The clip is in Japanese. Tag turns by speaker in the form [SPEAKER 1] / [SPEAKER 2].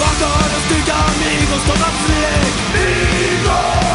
[SPEAKER 1] Vart den stygga amigos stått att fläck Amigos